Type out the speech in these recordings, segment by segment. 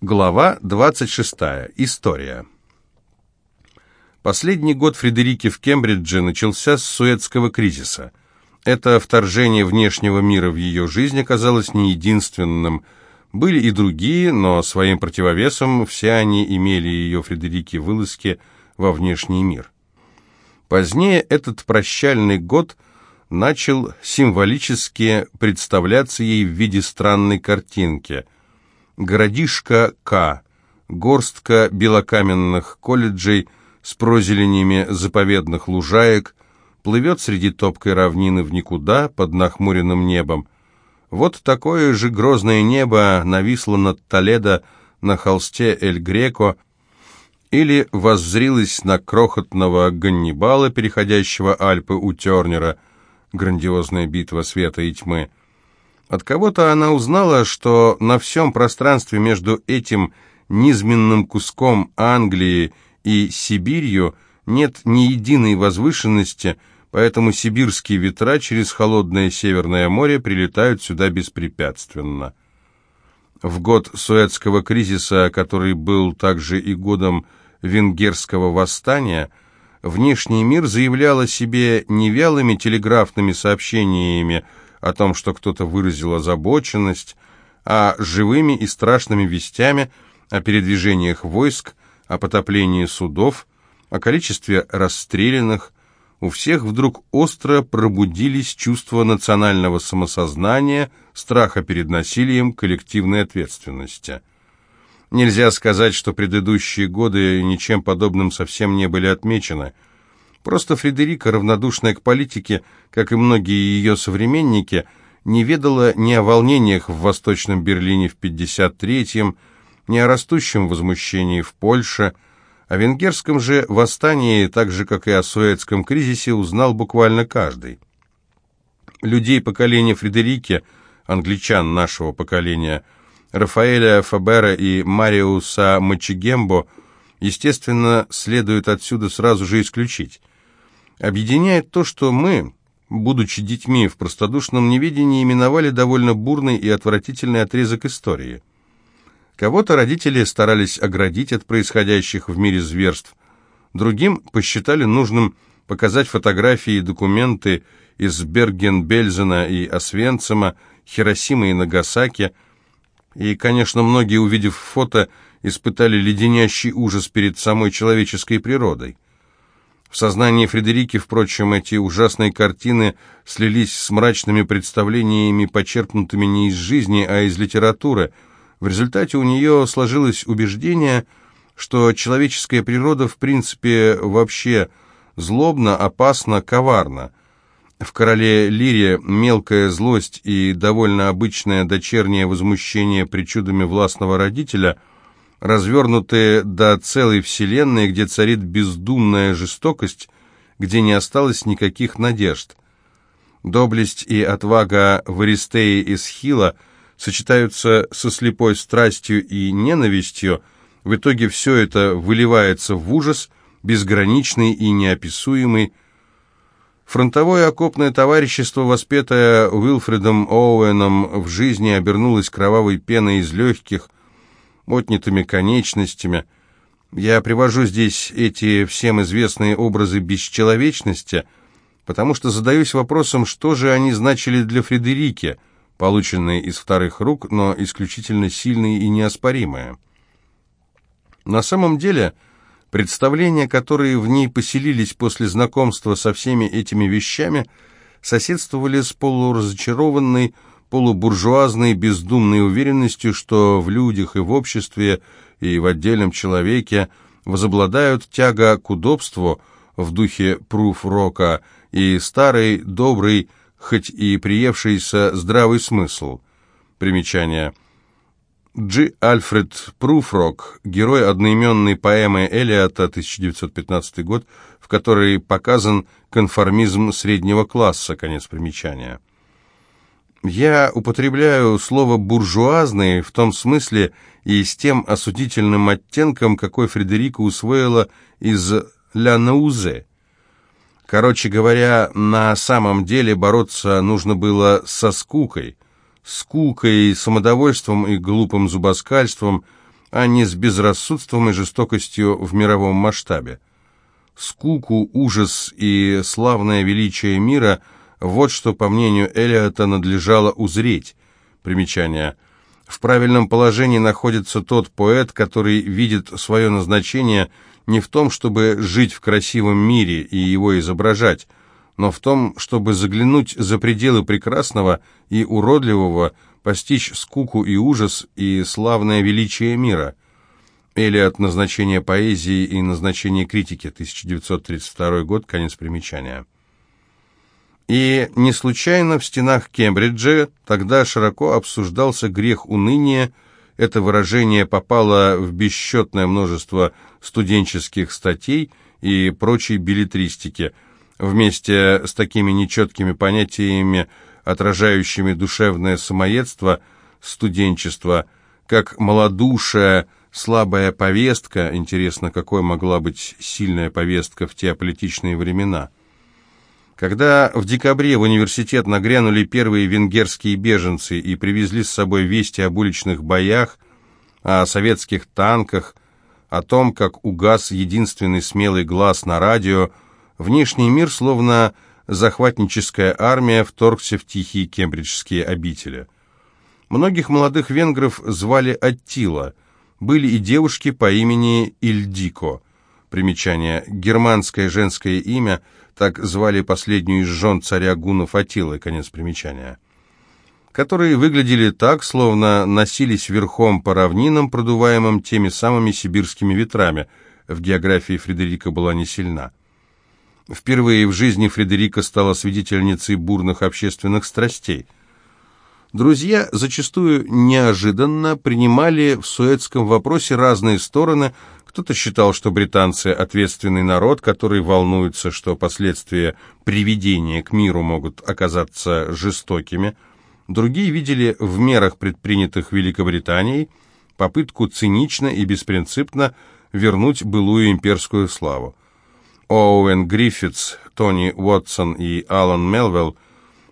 Глава 26. История. Последний год Фредерики в Кембридже начался с Суэцкого кризиса. Это вторжение внешнего мира в ее жизнь оказалось не единственным. Были и другие, но своим противовесом все они имели ее Фредерики вылазки во внешний мир. Позднее этот прощальный год начал символически представляться ей в виде странной картинки – городишко К, горстка белокаменных колледжей с прозеленями заповедных лужаек, плывет среди топкой равнины в никуда под нахмуренным небом. Вот такое же грозное небо нависло над Толедо на холсте Эль-Греко, или воззрилось на крохотного Ганнибала, переходящего Альпы у Тернера, грандиозная битва света и тьмы — от кого-то она узнала, что на всем пространстве между этим низменным куском Англии и Сибирью нет ни единой возвышенности, поэтому сибирские ветра через холодное Северное море прилетают сюда беспрепятственно. В год Суэцкого кризиса, который был также и годом венгерского восстания, внешний мир заявлял о себе не вялыми телеграфными сообщениями, о том, что кто-то выразил озабоченность, а живыми и страшными вестями о передвижениях войск, о потоплении судов, о количестве расстрелянных, у всех вдруг остро пробудились чувства национального самосознания, страха перед насилием, коллективной ответственности. Нельзя сказать, что предыдущие годы ничем подобным совсем не были отмечены – Просто Фредерика, равнодушная к политике, как и многие ее современники, не ведала ни о волнениях в Восточном Берлине в 53-м, ни о растущем возмущении в Польше. О венгерском же восстании, так же, как и о Суэцком кризисе, узнал буквально каждый. Людей поколения Фредерики, англичан нашего поколения, Рафаэля Фабера и Мариуса Мачигембо, естественно, следует отсюда сразу же исключить. Объединяет то, что мы, будучи детьми в простодушном неведении, именовали довольно бурный и отвратительный отрезок истории. Кого-то родители старались оградить от происходящих в мире зверств, другим посчитали нужным показать фотографии и документы из Берген-Бельзена и Освенцима, Хиросимы и Нагасаки, и, конечно, многие, увидев фото, испытали леденящий ужас перед самой человеческой природой. В сознании Фредерики, впрочем, эти ужасные картины слились с мрачными представлениями, почерпнутыми не из жизни, а из литературы. В результате у нее сложилось убеждение, что человеческая природа в принципе вообще злобна, опасна, коварна. В «Короле Лире» мелкая злость и довольно обычное дочернее возмущение причудами властного родителя – развернутые до целой вселенной, где царит бездумная жестокость, где не осталось никаких надежд. Доблесть и отвага в Аристее и Схила сочетаются со слепой страстью и ненавистью, в итоге все это выливается в ужас, безграничный и неописуемый. Фронтовое окопное товарищество, воспетое Уилфредом Оуэном в жизни, обернулось кровавой пеной из легких, отнятыми конечностями. Я привожу здесь эти всем известные образы бесчеловечности, потому что задаюсь вопросом, что же они значили для Фредерики, полученные из вторых рук, но исключительно сильные и неоспоримые. На самом деле, представления, которые в ней поселились после знакомства со всеми этими вещами, соседствовали с полуразочарованной, полубуржуазной бездумной уверенностью, что в людях и в обществе, и в отдельном человеке возобладают тяга к удобству в духе пруф-рока и старый, добрый, хоть и приевшийся здравый смысл. Примечание. Джи Альфред Пруфрок, герой одноименной поэмы Элиота, 1915 год, в которой показан конформизм среднего класса, конец примечания. Я употребляю слово «буржуазный» в том смысле и с тем осудительным оттенком, какой Фредерика усвоила из «Ля Наузе». Короче говоря, на самом деле бороться нужно было со скукой. Скукой, самодовольством и глупым зубоскальством, а не с безрассудством и жестокостью в мировом масштабе. Скуку, ужас и славное величие мира – вот что, по мнению Элиота, надлежало узреть. Примечание. В правильном положении находится тот поэт, который видит свое назначение не в том, чтобы жить в красивом мире и его изображать, но в том, чтобы заглянуть за пределы прекрасного и уродливого, постичь скуку и ужас и славное величие мира. Элиот «Назначение поэзии и назначение критики», 1932 год, конец примечания. И не случайно в стенах Кембриджа тогда широко обсуждался грех уныния, это выражение попало в бесчетное множество студенческих статей и прочей билетристики, вместе с такими нечеткими понятиями, отражающими душевное самоедство студенчества, как малодушие, слабая повестка, интересно, какой могла быть сильная повестка в те аполитичные времена – когда в декабре в университет нагрянули первые венгерские беженцы и привезли с собой вести об уличных боях, о советских танках, о том, как угас единственный смелый глаз на радио, внешний мир, словно захватническая армия, вторгся в тихие кембриджские обители. Многих молодых венгров звали Аттила, были и девушки по имени Ильдико. Примечание. Германское женское имя – так звали последнюю из жен царя гунов Атилы, конец примечания, которые выглядели так, словно носились верхом по равнинам, продуваемым теми самыми сибирскими ветрами. В географии Фредерика была не сильна. Впервые в жизни Фредерика стала свидетельницей бурных общественных страстей. Друзья зачастую неожиданно принимали в суэцком вопросе разные стороны – кто-то считал, что британцы – ответственный народ, который волнуется, что последствия приведения к миру могут оказаться жестокими. Другие видели в мерах, предпринятых Великобританией, попытку цинично и беспринципно вернуть былую имперскую славу. Оуэн Гриффитс, Тони Уотсон и Алан Мелвелл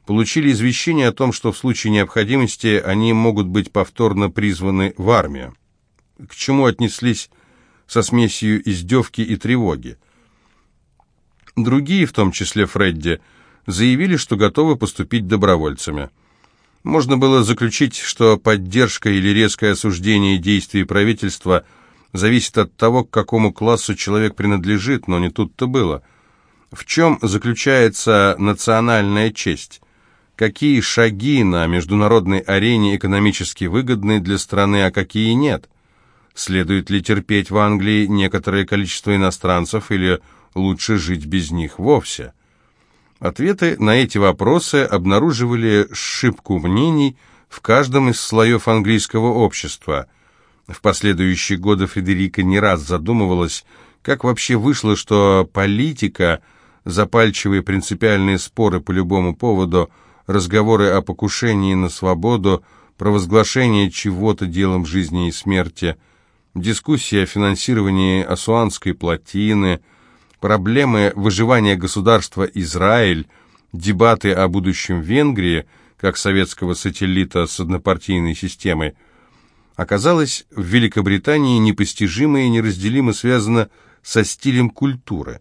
получили извещение о том, что в случае необходимости они могут быть повторно призваны в армию. К чему отнеслись со смесью издевки и тревоги. Другие, в том числе Фредди, заявили, что готовы поступить добровольцами. Можно было заключить, что поддержка или резкое осуждение действий правительства зависит от того, к какому классу человек принадлежит, но не тут-то было. В чем заключается национальная честь? Какие шаги на международной арене экономически выгодны для страны, а какие нет? Следует ли терпеть в Англии некоторое количество иностранцев или лучше жить без них вовсе? Ответы на эти вопросы обнаруживали шибку мнений в каждом из слоев английского общества. В последующие годы Фредерика не раз задумывалась, как вообще вышло, что политика, запальчивые принципиальные споры по любому поводу, разговоры о покушении на свободу, провозглашение чего-то делом жизни и смерти – дискуссии о финансировании Асуанской плотины, проблемы выживания государства Израиль, дебаты о будущем Венгрии, как советского сателлита с однопартийной системой, оказалось в Великобритании непостижимо и неразделимо связано со стилем культуры.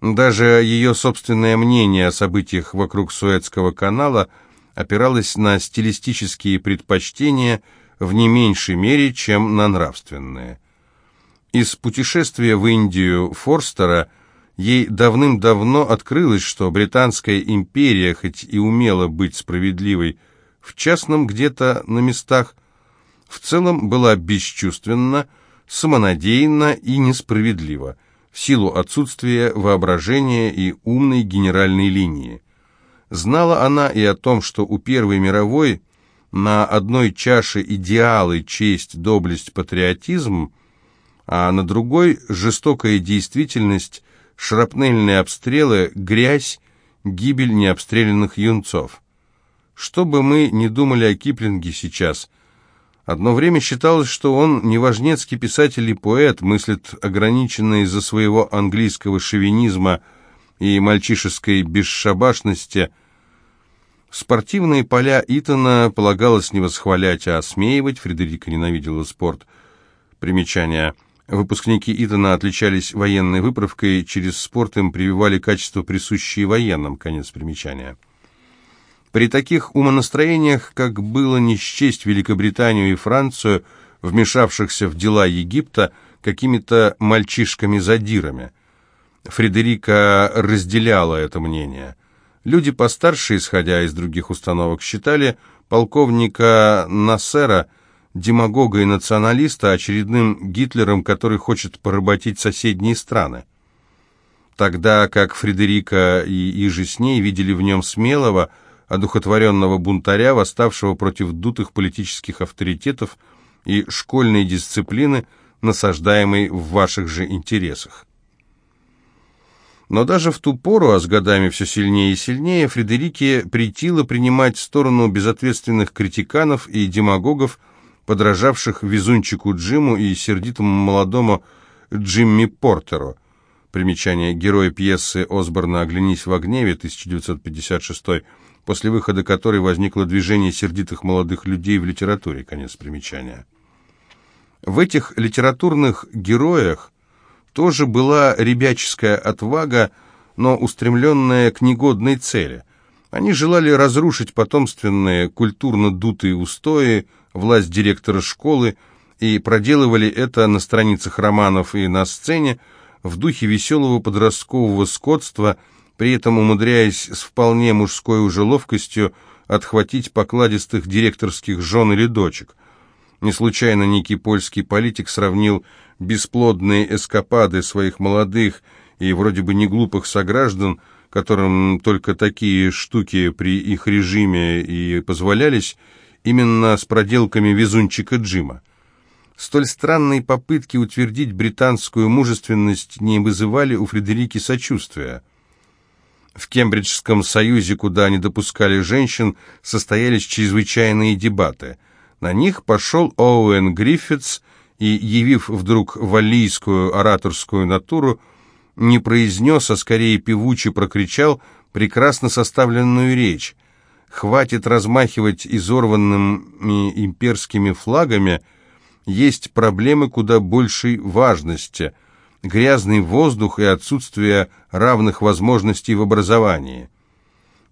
Даже ее собственное мнение о событиях вокруг Суэцкого канала опиралось на стилистические предпочтения – в не меньшей мере, чем на нравственные. Из путешествия в Индию Форстера ей давным-давно открылось, что Британская империя, хоть и умела быть справедливой в частном где-то на местах, в целом была бесчувственна, самонадеянна и несправедлива, силу отсутствия воображения и умной генеральной линии. Знала она и о том, что у Первой мировой на одной чаше идеалы, честь, доблесть, патриотизм, а на другой жестокая действительность, шрапнельные обстрелы, грязь, гибель необстрелянных юнцов. Что бы мы ни думали о Киплинге сейчас, одно время считалось, что он неважнецкий писатель и поэт, мыслит ограниченно из-за своего английского шовинизма и мальчишеской бесшабашности – Спортивные поля Итона полагалось не восхвалять, а осмеивать, Фредерика ненавидела спорт. Примечание. Выпускники Итона отличались военной выправкой, через спорт им прививали качества, присущие военным. Конец примечания. При таких умонастроениях, как было не счесть Великобританию и Францию, вмешавшихся в дела Египта, какими-то мальчишками-задирами. Фредерика разделяла это мнение. Люди постарше, исходя из других установок, считали полковника Нассера демагога и националиста очередным Гитлером, который хочет поработить соседние страны. Тогда как Фредерика и иже с ней видели в нем смелого, одухотворенного бунтаря, восставшего против дутых политических авторитетов и школьной дисциплины, насаждаемой в ваших же интересах. Но даже в ту пору, а с годами все сильнее и сильнее, Фредерике притило принимать сторону безответственных критиканов и демагогов, подражавших везунчику Джиму и сердитому молодому Джимми Портеру. Примечание героя пьесы Осборна «Оглянись в гневе» 1956 после выхода которой возникло движение сердитых молодых людей в литературе. Конец примечания. В этих литературных героях тоже была ребяческая отвага, но устремленная к негодной цели. Они желали разрушить потомственные культурно дутые устои, власть директора школы, и проделывали это на страницах романов и на сцене в духе веселого подросткового скотства, при этом умудряясь с вполне мужской уже ловкостью отхватить покладистых директорских жен или дочек. Не случайно некий польский политик сравнил бесплодные эскапады своих молодых и вроде бы неглупых сограждан, которым только такие штуки при их режиме и позволялись, именно с проделками везунчика Джима. Столь странные попытки утвердить британскую мужественность не вызывали у Фредерики сочувствия. В Кембриджском союзе, куда не допускали женщин, состоялись чрезвычайные дебаты. На них пошел Оуэн Гриффитс и, явив вдруг валлийскую ораторскую натуру, не произнес, а скорее певуче прокричал прекрасно составленную речь. Хватит размахивать изорванными имперскими флагами, есть проблемы куда большей важности – грязный воздух и отсутствие равных возможностей в образовании.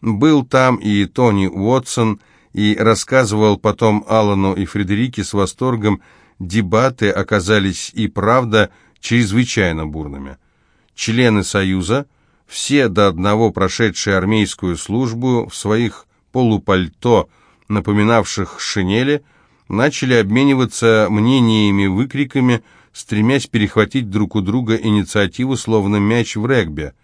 Был там и Тони Уотсон, и рассказывал потом Аллану и Фредерике с восторгом, дебаты оказались и правда чрезвычайно бурными. Члены Союза, все до одного прошедшие армейскую службу, в своих полупальто, напоминавших шинели, начали обмениваться мнениями, выкриками, стремясь перехватить друг у друга инициативу, словно мяч в регби.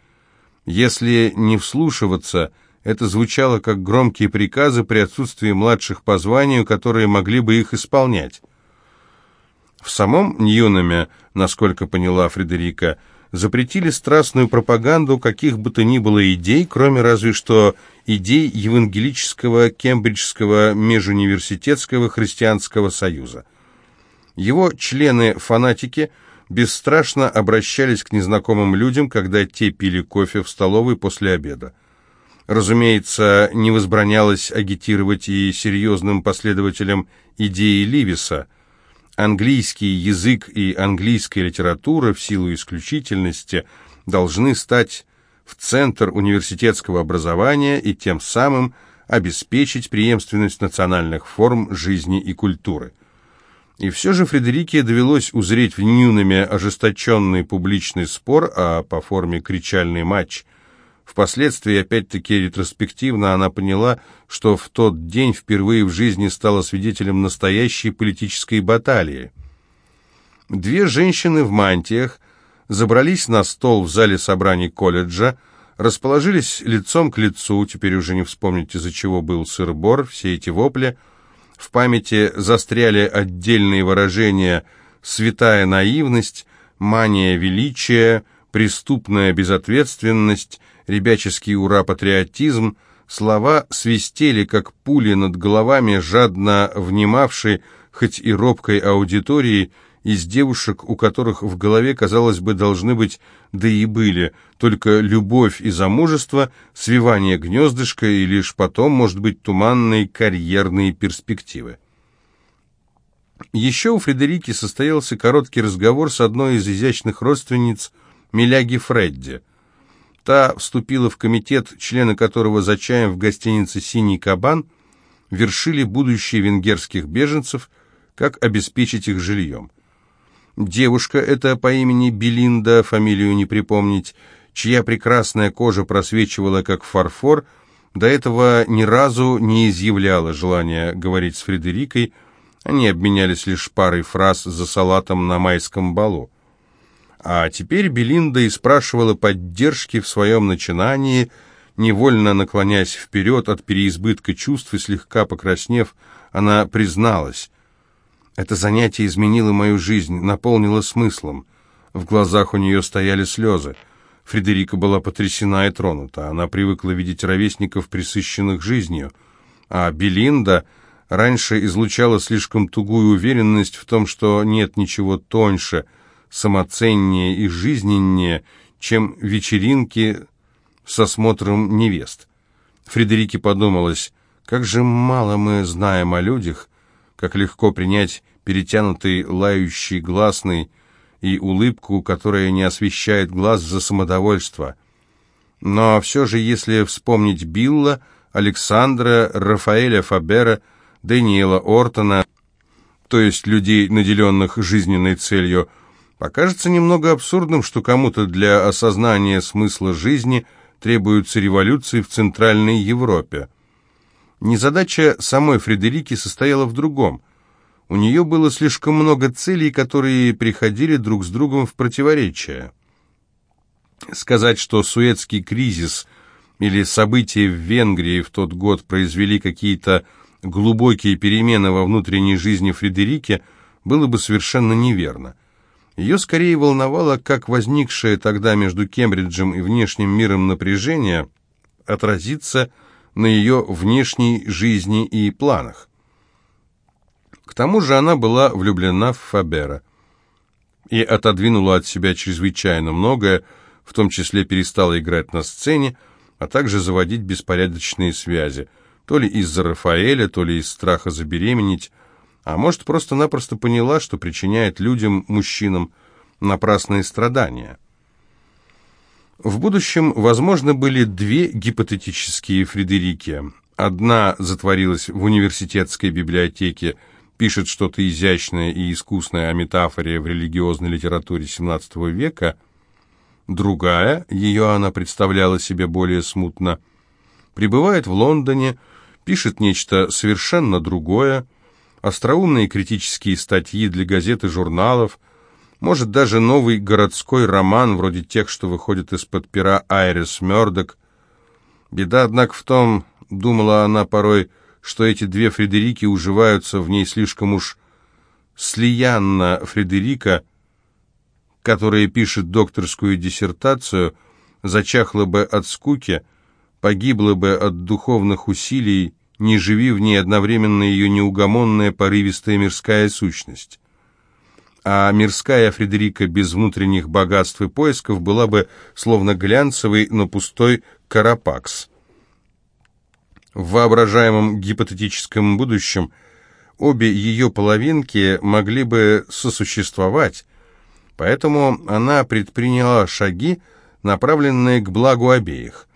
Если не вслушиваться, это звучало как громкие приказы при отсутствии младших по званию, которые могли бы их исполнять. В самом Ньюнаме, насколько поняла Фредерика, запретили страстную пропаганду каких бы то ни было идей, кроме разве что идей Евангелического Кембриджского межуниверситетского христианского союза. Его члены-фанатики бесстрашно обращались к незнакомым людям, когда те пили кофе в столовой после обеда. Разумеется, не возбранялось агитировать и серьезным последователям идеи Ливиса – Английский язык и английская литература в силу исключительности должны стать в центр университетского образования и тем самым обеспечить преемственность национальных форм жизни и культуры. И все же Фредерике довелось узреть в Ньюнаме ожесточенный публичный спор, а по форме кричальный матч – Впоследствии, опять-таки ретроспективно, она поняла, что в тот день впервые в жизни стала свидетелем настоящей политической баталии. Две женщины в мантиях забрались на стол в зале собраний колледжа, расположились лицом к лицу, теперь уже не вспомнить, из-за чего был сыр-бор, все эти вопли. В памяти застряли отдельные выражения «святая наивность», «мания величия», «преступная безответственность», ребяческий ура-патриотизм, слова свистели, как пули над головами, жадно внимавшей, хоть и робкой аудитории, из девушек, у которых в голове, казалось бы, должны быть, да и были, только любовь и замужество, свивание гнездышка и лишь потом, может быть, туманные карьерные перспективы. Еще у Фредерики состоялся короткий разговор с одной из изящных родственниц Миляги Фредди. Та вступила в комитет, члены которого за чаем в гостинице «Синий кабан» вершили будущее венгерских беженцев, как обеспечить их жильем. Девушка эта по имени Белинда, фамилию не припомнить, чья прекрасная кожа просвечивала как фарфор, до этого ни разу не изъявляла желания говорить с Фредерикой, они обменялись лишь парой фраз за салатом на майском балу. А теперь Белинда и спрашивала поддержки в своем начинании, невольно наклоняясь вперед от переизбытка чувств и слегка покраснев, она призналась. «Это занятие изменило мою жизнь, наполнило смыслом». В глазах у нее стояли слезы. Фредерика была потрясена и тронута. Она привыкла видеть ровесников, присыщенных жизнью. А Белинда раньше излучала слишком тугую уверенность в том, что нет ничего тоньше, самоценнее и жизненнее, чем вечеринки со смотром невест. Фредерике подумалось, как же мало мы знаем о людях, как легко принять перетянутый, лающий, гласный, и улыбку, которая не освещает глаз за самодовольство. Но все же, если вспомнить Билла, Александра, Рафаэля Фабера, Дэниела Ортона, то есть людей, наделенных жизненной целью, покажется немного абсурдным, что кому-то для осознания смысла жизни требуются революции в Центральной Европе. Незадача самой Фредерики состояла в другом – у нее было слишком много целей, которые приходили друг с другом в противоречие. Сказать, что Суэцкий кризис или события в Венгрии в тот год произвели какие-то глубокие перемены во внутренней жизни Фредерики, было бы совершенно неверно. Ее скорее волновало, как возникшее тогда между Кембриджем и внешним миром напряжение отразится на ее внешней жизни и планах. К тому же она была влюблена в Фабера и отодвинула от себя чрезвычайно многое, в том числе перестала играть на сцене, а также заводить беспорядочные связи, то ли из-за Рафаэля, то ли из страха забеременеть, а может, просто-напросто поняла, что причиняет людям, мужчинам, напрасные страдания. В будущем, возможно, были две гипотетические Фредерики. Одна затворилась в университетской библиотеке пишет что-то изящное и искусное о метафоре в религиозной литературе XVII века, другая, ее она представляла себе более смутно, пребывает в Лондоне, пишет нечто совершенно другое, остроумные критические статьи для газет и журналов, может, даже новый городской роман, вроде тех, что выходит из-под пера Айрис Мёрдок. Беда, однако, в том, думала она порой, что эти две Фредерики уживаются в ней слишком уж слиянно Фредерика, которая пишет докторскую диссертацию, зачахла бы от скуки, погибла бы от духовных усилий, не живи в ней одновременно ее неугомонная порывистая мирская сущность. А мирская Фредерика без внутренних богатств и поисков была бы словно глянцевый, но пустой карапакс. В воображаемом гипотетическом будущем обе ее половинки могли бы сосуществовать, поэтому она предприняла шаги, направленные к благу обеих.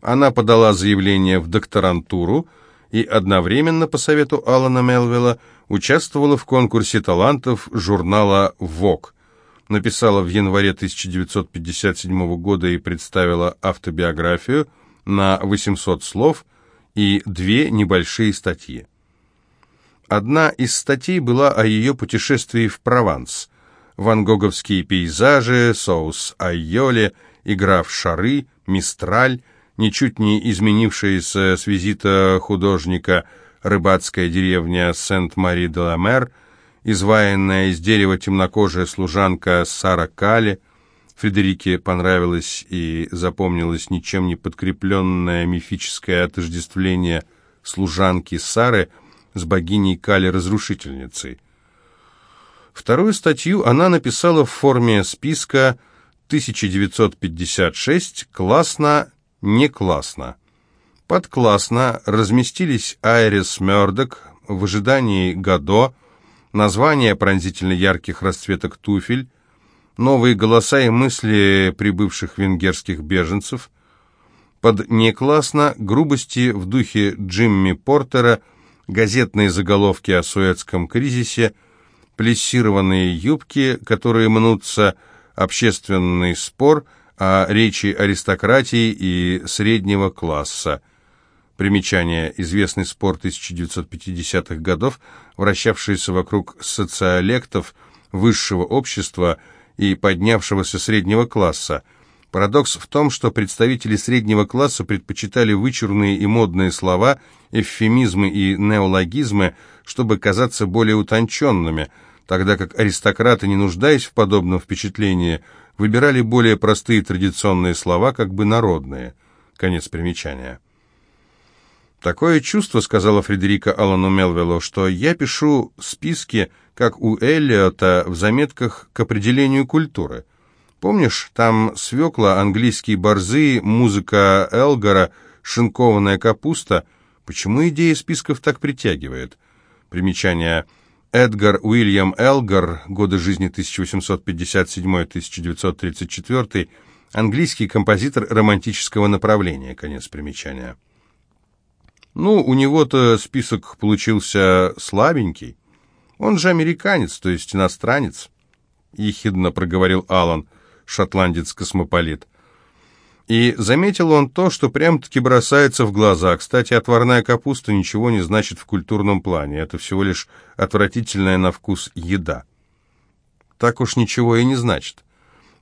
Она подала заявление в докторантуру и одновременно, по совету Алана Мелвилла, участвовала в конкурсе талантов журнала «Вог». Написала в январе 1957 года и представила автобиографию на 800 слов – и две небольшие статьи. Одна из статей была о ее путешествии в Прованс. Ван Гоговские пейзажи, соус айоле, игра в шары, мистраль, ничуть не изменившаяся с визита художника рыбацкая деревня Сент-Мари-де-ла-Мер, изваянная из дерева темнокожая служанка Сара Кали – Фредерике понравилось и запомнилось ничем не подкрепленное мифическое отождествление служанки Сары с богиней Кали-разрушительницей. Вторую статью она написала в форме списка 1956 «Классно, не классно». Под «классно» разместились Айрис Мёрдок в ожидании Гадо, названия пронзительно ярких расцветок туфель, новые голоса и мысли прибывших венгерских беженцев, под неклассно грубости в духе Джимми Портера, газетные заголовки о Суэцком кризисе, плессированные юбки, которые мнутся, общественный спор о речи аристократии и среднего класса. Примечание. Известный спор 1950-х годов, вращавшийся вокруг социолектов высшего общества и поднявшегося среднего класса – Парадокс в том, что представители среднего класса предпочитали вычурные и модные слова, эвфемизмы и неологизмы, чтобы казаться более утонченными, тогда как аристократы, не нуждаясь в подобном впечатлении, выбирали более простые традиционные слова, как бы народные. Конец примечания. «Такое чувство, — сказала Фредерика Аллану Мелвиллу, — что я пишу списки, как у Эллиота в заметках к определению культуры». Помнишь, там свекла, английские борзы, музыка Элгара, шинкованная капуста? Почему идея списков так притягивает? Примечание. Эдгар Уильям Элгар, годы жизни 1857-1934, английский композитор романтического направления, конец примечания. Ну, у него-то список получился слабенький. Он же американец, то есть иностранец, ехидно проговорил Алан шотландец-космополит. И заметил он то, что прям-таки бросается в глаза. Кстати, отварная капуста ничего не значит в культурном плане. Это всего лишь отвратительная на вкус еда. Так уж ничего и не значит.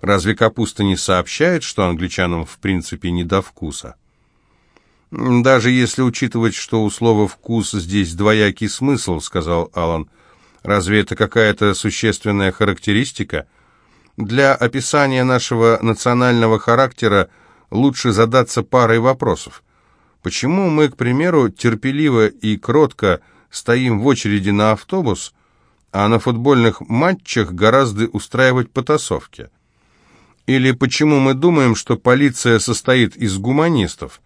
Разве капуста не сообщает, что англичанам в принципе не до вкуса? «Даже если учитывать, что у слова «вкус» здесь двоякий смысл», — сказал Алан, — «разве это какая-то существенная характеристика?» Для описания нашего национального характера лучше задаться парой вопросов. Почему мы, к примеру, терпеливо и кротко стоим в очереди на автобус, а на футбольных матчах гораздо устраивать потасовки? Или почему мы думаем, что полиция состоит из гуманистов?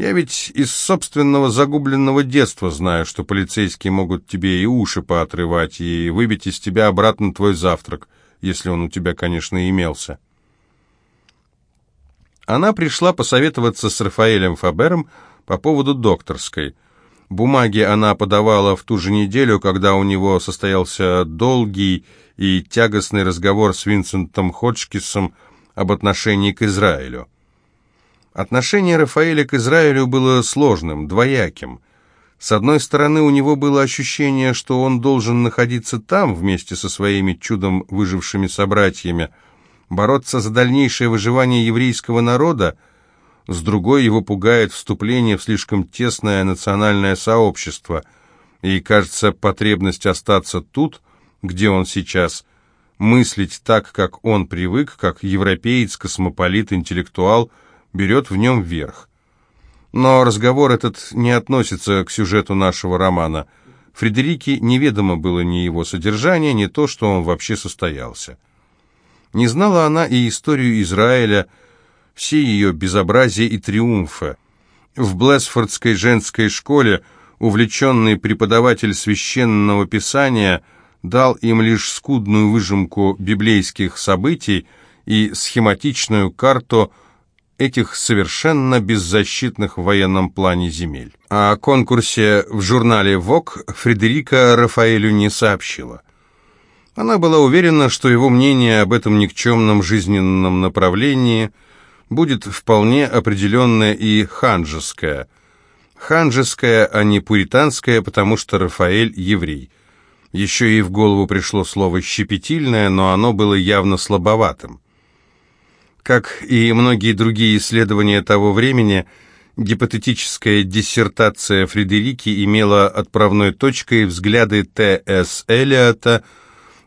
Я ведь из собственного загубленного детства знаю, что полицейские могут тебе и уши поотрывать, и выбить из тебя обратно твой завтрак – если он у тебя, конечно, имелся. Она пришла посоветоваться с Рафаэлем Фабером по поводу докторской. Бумаги она подавала в ту же неделю, когда у него состоялся долгий и тягостный разговор с Винсентом Ходжкисом об отношении к Израилю. Отношение Рафаэля к Израилю было сложным, двояким – с одной стороны, у него было ощущение, что он должен находиться там вместе со своими чудом выжившими собратьями, бороться за дальнейшее выживание еврейского народа, с другой его пугает вступление в слишком тесное национальное сообщество, и, кажется, потребность остаться тут, где он сейчас, мыслить так, как он привык, как европеец, космополит, интеллектуал, берет в нем верх. Но разговор этот не относится к сюжету нашего романа. Фредерике неведомо было ни его содержание, ни то, что он вообще состоялся. Не знала она и историю Израиля, все ее безобразия и триумфы. В Блэсфордской женской школе увлеченный преподаватель священного писания дал им лишь скудную выжимку библейских событий и схематичную карту этих совершенно беззащитных в военном плане земель. О конкурсе в журнале «Вок» Фредерика Рафаэлю не сообщила. Она была уверена, что его мнение об этом никчемном жизненном направлении будет вполне определенное и ханжеское. Ханжеское, а не пуританское, потому что Рафаэль еврей. Еще и в голову пришло слово «щепетильное», но оно было явно слабоватым. Как и многие другие исследования того времени, гипотетическая диссертация Фредерики имела отправной точкой взгляды Т.С. Элиота,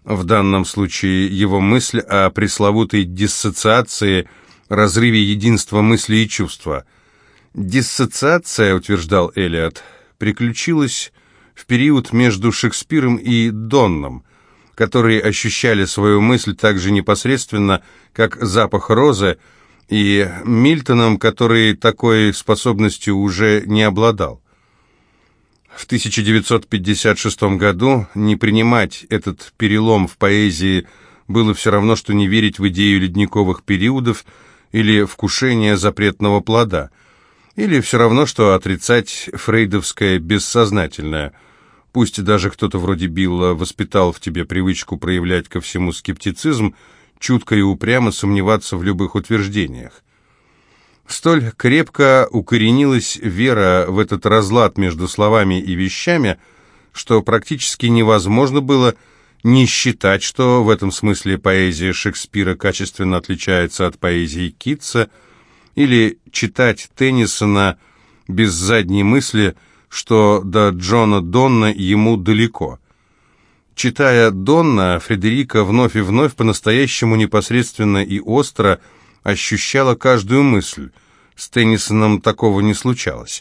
в данном случае его мысль о пресловутой диссоциации, разрыве единства мысли и чувства. Диссоциация, утверждал Элиот, приключилась в период между Шекспиром и Донном – которые ощущали свою мысль так же непосредственно, как запах розы, и Мильтоном, который такой способностью уже не обладал. В 1956 году не принимать этот перелом в поэзии было все равно, что не верить в идею ледниковых периодов или вкушение запретного плода, или все равно, что отрицать фрейдовское бессознательное. Пусть даже кто-то вроде Билла воспитал в тебе привычку проявлять ко всему скептицизм, чутко и упрямо сомневаться в любых утверждениях. Столь крепко укоренилась вера в этот разлад между словами и вещами, что практически невозможно было не считать, что в этом смысле поэзия Шекспира качественно отличается от поэзии Китса, или читать Теннисона без задней мысли, что до Джона Донна ему далеко. Читая Донна, Фредерика вновь и вновь по-настоящему непосредственно и остро ощущала каждую мысль. С Теннисоном такого не случалось.